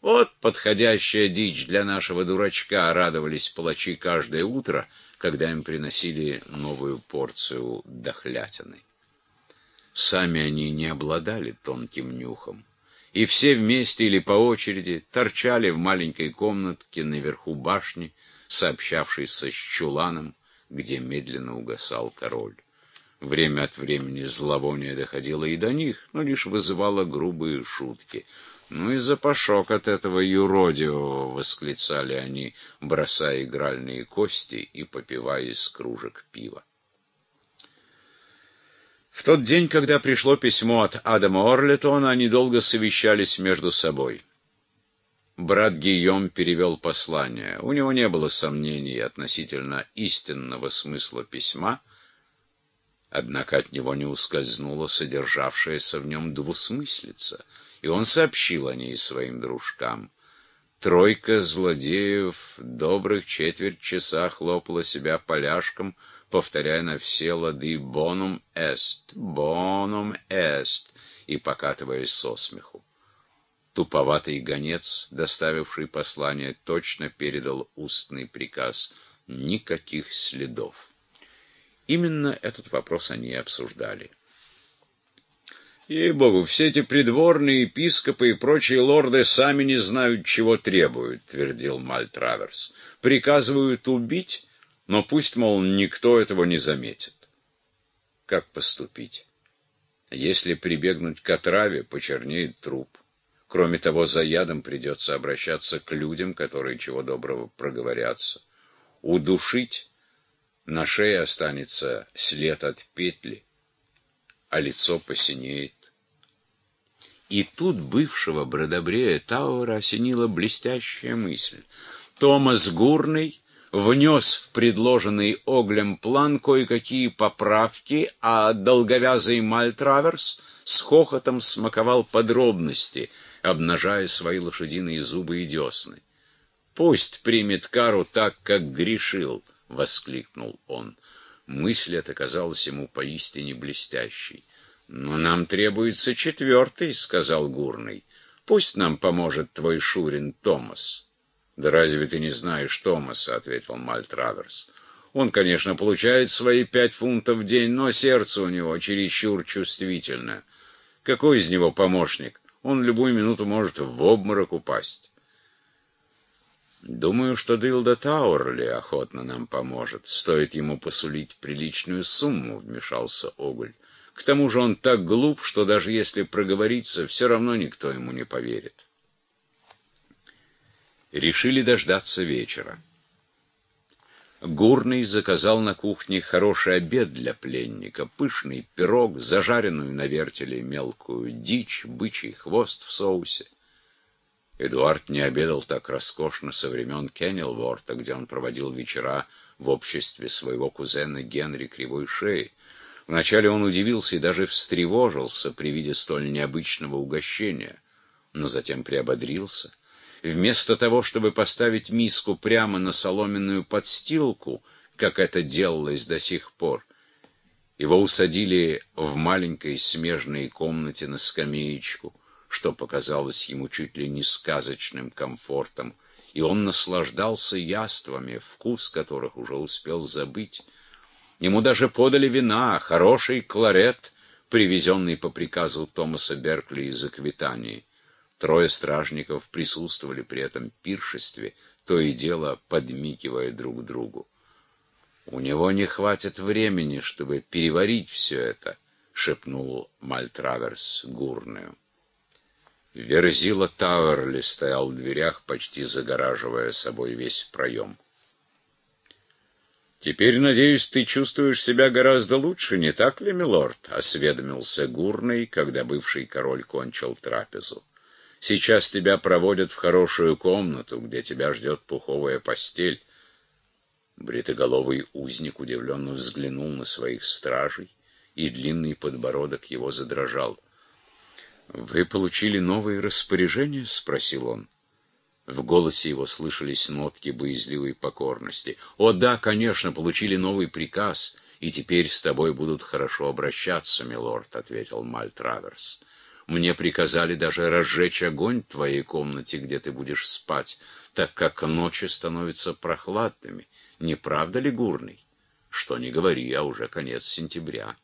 Вот подходящая дичь для нашего дурачка, радовались палачи каждое утро, когда им приносили новую порцию дохлятины. Сами они не обладали тонким нюхом, и все вместе или по очереди торчали в маленькой комнатке наверху башни, сообщавшейся с чуланом, где медленно угасал король. Время от времени зловоние доходило и до них, но лишь вызывало грубые шутки. «Ну и запашок от этого юродивого!» — восклицали они, бросая игральные кости и попивая из кружек пива. В тот день, когда пришло письмо от Адама Орлетона, они долго совещались между собой. Брат Гийом перевел послание. У него не было сомнений относительно истинного смысла письма, однако от него не ускользнула содержавшаяся в нем двусмыслица — и он сообщил о ней своим дружкам. Тройка злодеев добрых четверть часа хлопала себя поляшком, повторяя на все лады «бонум эст», «бонум эст» и покатываясь со смеху. Туповатый гонец, доставивший послание, точно передал устный приказ «никаких следов». Именно этот вопрос они и обсуждали. Ей-богу, все эти придворные епископы и прочие лорды сами не знают, чего требуют, твердил Мальтраверс. Приказывают убить, но пусть, мол, никто этого не заметит. Как поступить? Если прибегнуть к отраве, почернеет труп. Кроме того, за ядом придется обращаться к людям, которые чего доброго проговорятся. Удушить на шее останется след от петли, а лицо посинеет. И тут бывшего бродобрея Тауэра осенила блестящая мысль. Томас Гурный внес в предложенный Оглем план кое-какие поправки, а долговязый Мальтраверс с хохотом смаковал подробности, обнажая свои лошадиные зубы и десны. «Пусть примет кару так, как грешил!» — воскликнул он. Мысль эта казалась ему поистине блестящей. «Но нам требуется четвертый», — сказал Гурный. «Пусть нам поможет твой Шурин Томас». «Да разве ты не знаешь Томаса?» — ответил Мальтраверс. «Он, конечно, получает свои пять фунтов в день, но сердце у него чересчур чувствительное. Какой из него помощник? Он любую минуту может в обморок упасть». «Думаю, что Дилда Тауэрли охотно нам поможет. Стоит ему посулить приличную сумму», — вмешался Оголь. К тому же он так глуп, что даже если проговорится, все равно никто ему не поверит. Решили дождаться вечера. Гурный заказал на кухне хороший обед для пленника, пышный пирог, зажаренную на вертеле мелкую дичь, бычий хвост в соусе. Эдуард не обедал так роскошно со времен Кеннелворта, где он проводил вечера в обществе своего кузена Генри Кривой Шеи, Вначале он удивился и даже встревожился при виде столь необычного угощения, но затем приободрился. Вместо того, чтобы поставить миску прямо на соломенную подстилку, как это делалось до сих пор, его усадили в маленькой смежной комнате на скамеечку, что показалось ему чуть ли не сказочным комфортом, и он наслаждался яствами, вкус которых уже успел забыть. Ему даже подали вина, хороший кларет, привезенный по приказу Томаса Беркли из Аквитании. Трое стражников присутствовали при этом пиршестве, то и дело подмикивая друг другу. «У него не хватит времени, чтобы переварить все это», — шепнул Мальтраверс Гурную. Верзила Тауэрли стоял в дверях, почти загораживая собой весь проем. «Теперь, надеюсь, ты чувствуешь себя гораздо лучше, не так ли, милорд?» — осведомился Гурный, когда бывший король кончил трапезу. «Сейчас тебя проводят в хорошую комнату, где тебя ждет пуховая постель». Бритоголовый узник удивленно взглянул на своих стражей, и длинный подбородок его задрожал. «Вы получили новые распоряжения?» — спросил он. В голосе его слышались нотки боязливой покорности. «О да, конечно, получили новый приказ, и теперь с тобой будут хорошо обращаться, милорд», — ответил Мальтраверс. Мне приказали даже разжечь огонь в твоей комнате, где ты будешь спать, так как ночи становятся прохладными. Не правда ли, Гурный? Что не говори, а уже конец сентября.